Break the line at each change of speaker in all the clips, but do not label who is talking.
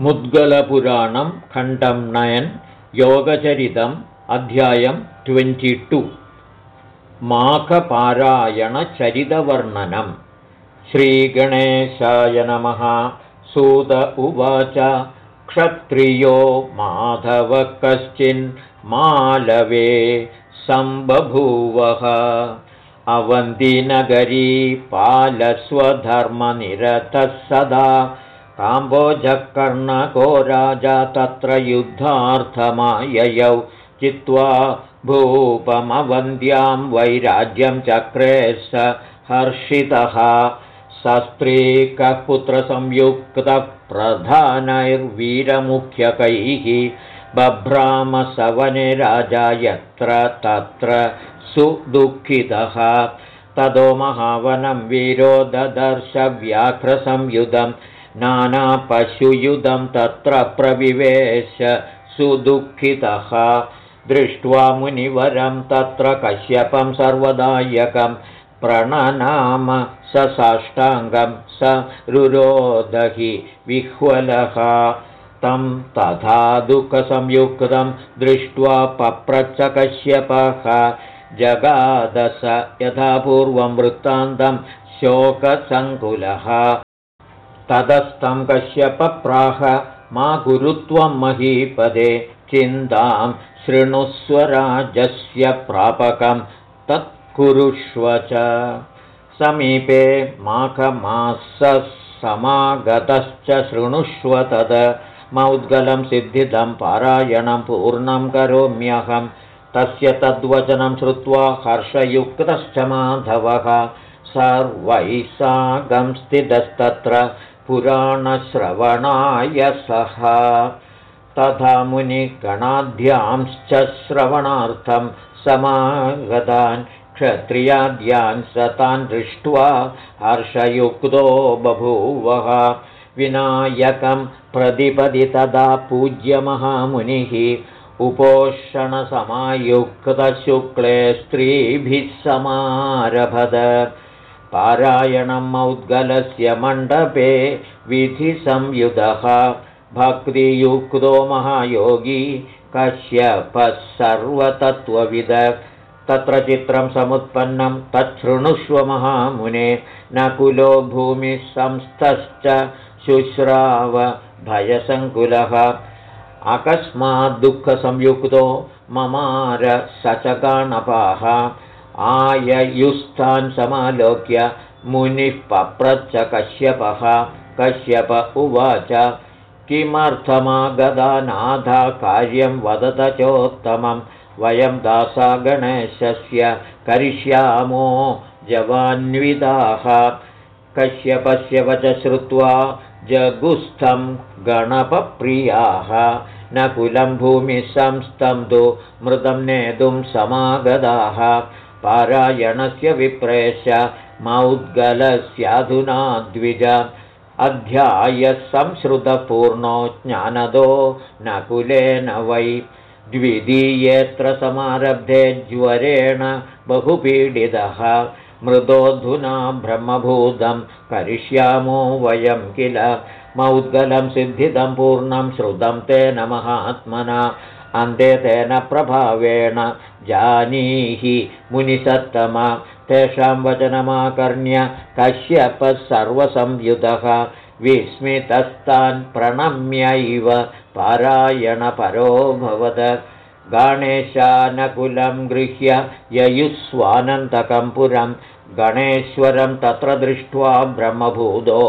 मुद्गलपुराणं खण्डं नयन् योगचरितम् अध्यायं ट्वेण्टि माघपारायणचरितवर्णनं। श्रीगणेशाय नमः। सूत उवाच। क्षत्रियो माधवः कश्चिन्मालवे सम्बभूवः। अवन्तिनगरी पालस्वधर्मनिरतः सदा काम्बोजकर्णको राजा तत्र युद्धार्थमाययौ चित्वा भूपमवन्द्यां वैराज्यं चक्रे स हर्षितः। सस्त्रीकः पुत्रसंयुक्तः प्रधानैर्वीरमुख्यकैः बभ्रामसवने राजा यत्र तत्र सुदुःखितः। ततो महावनं वीरो ददर्शव्याघ्रसंयुधम् नानापशुयुधं तत्र प्रविवेश सुदुःखितः। दृष्ट्वा मुनिवरं तत्र कश्यपं सर्वदायकं प्रणनाम स साष्टाङ्गं स रुरोदहि विह्वलः। तं तथा दुःखसंयुक्तं दृष्ट्वा पप्रच्च कश्यपः। जगादस यथा पूर्वं वृत्तान्तं शोकसङ्कुलः ततस्तं कश्यपप्राह मा गुरुत्वं महीपदे चिन्तां शृणुस्वराजस्य प्रापकं तत्कुरुष्व च। समीपे माघमाससमागतश्च शृणुष्व तद। मौद्गलं सिद्धिदं पारायणं पूर्णं करोम्यहं। तस्य तद्वचनं श्रुत्वा हर्षयुक्तश्च माधवः। सर्वैः सागं स्थितस्तत्र पुराणश्रवणाय सः। तथा मुनिगणाध्यांश्च श्रवणार्थं समागतान् क्षत्रियाद्यान् सतान् दृष्ट्वा हर्षयुक्तो बभूवः। विनायकं प्रतिपदि तदा पूज्यमहामुनिः उपोषणसमायुक्तशुक्ले स्त्रीभिः समारभत पारायणं मौद्गलस्य मण्डपे विधिसंयुधः। भक्तियुक्तो महायोगी कश्यपः सर्वतत्त्वविद। तत्र चित्रं समुत्पन्नं तच्छृणुष्व महामुने। न कुलो भूमिः संस्थश्च शुश्राव भयसङ्कुलः अकस्माद्दुःखसंयुक्तो ममार सचकाणपाः आययुस्थान् समालोक्य मुनिः पप्रच्च कश्यपः कश्यप उवाच किमर्थमागदानाथा कार्यं वदत चोत्तमं? वयं दासा गणेशस्य करिष्यामो जवान्विदाः कश्यपस्य वच श्रुत्वा जगुस्थं गणपप्रियाः। न कुलं भूमिः संस्थं तु मृदं नेतुं समागताः पारायणस्य विप्रेश मौद्गलस्याधुना द्विज। अध्यायसंश्रुतपूर्णो ज्ञानदो नकुलेन वै। द्वितीयेऽत्र समारब्धे ज्वरेण बहुपीडितः। मृदोऽधुना ब्रह्मभूतं करिष्यामो वयं किल मौद्गलं सिद्धितं पूर्णं श्रुतं तेन महात्मना अन्ते तेन प्रभावेण जानीहि मुनिसत्तमा। तेषां वचनमाकर्ण्य कश्यपः सर्वसंयुतः विस्मितस्तान् प्रणम्यैव पारायणपरोऽभवद गणेशानकुलं गृह्य ययुस्वानन्तकं पुरं गणेश्वरं तत्र दृष्ट्वा ब्रह्मभूतो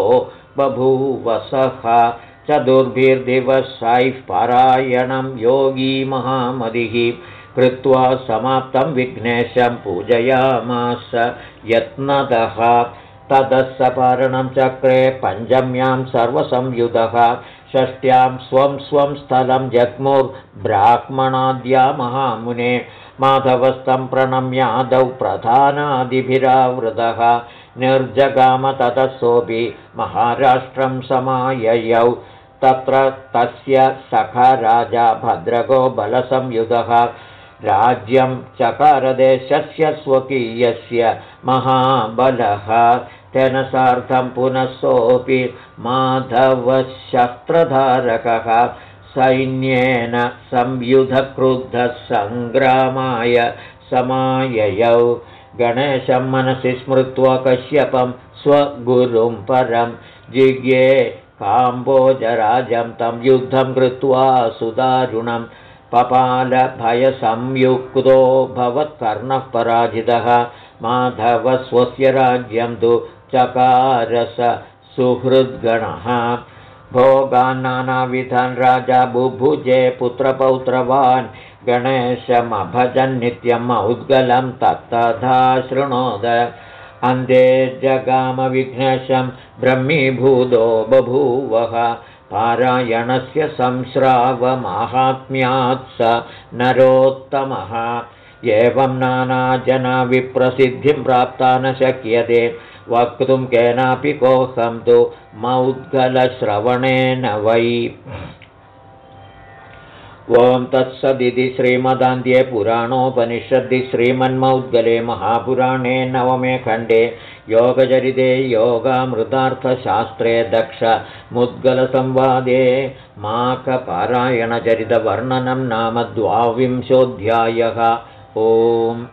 बभूवसः चतुर्भिर्दिवसैः पारायणं योगी महामतिः कृत्वा समाप्तं विघ्नेशं पूजयामास यत्नदः। ततः सपारणं चक्रे पञ्चम्यां सर्वसंयुधः। षष्ट्यां स्वं स्वं स्थलं जग्मुर्ब्राह्मणाद्या महामुने। माधवस्थं प्रणम्यादौ प्रधानादिभिरावृतः निर्जगाम ततः सोऽपि महाराष्ट्रं समाययौ। तत्र तस्य सखा राजा भद्रको बलसंयुधः। राज्यं चकारदेशस्य स्वकीयस्य महाबलः। तेन सार्धं पुनः सोऽपि माधवशस्त्रधारकः। सैन्येन संयुधक्रुद्धः सङ्ग्रामाय समाययौ गणेशं मनसि स्मृत्वा कश्यपं स्वगुरुं परं जिज्ञे काम्बोजराजं तं युद्धं कृत्वा सुदारुणं पपालभयसंयुक्तो भवत्कर्णः पराजितः माधवस्वस्य राज्यं तु चकारस सुहृद्गणः। भोगान् नानाविधान् राजा बुभुजे पुत्रपौत्रवान् गणेशमभजन्नित्यम् औद्गलं तत्तथा शृणोद। अन्ते जगामविघ्नशं ब्रह्मीभूतो बभूवः। पारायणस्य संश्रावमाहात्म्यात् स नरोत्तमः। एवं नानाजनाविप्रसिद्धिं प्राप्ता न शक्यते। वक्तुं केनापि कोऽहं तु मौद्गलश्रवणेन वै ॐ तत्सदिति श्रीमदान्ध्ये पुराणोपनिषद्दि श्रीमन्मौद्गले महापुराणे नवमे खण्डे योगचरिते योगामृतार्थशास्त्रे दक्ष मुद्गलसंवादे माकपारायणचरितवर्णनं नाम द्वाविंशोऽध्यायः। ओम्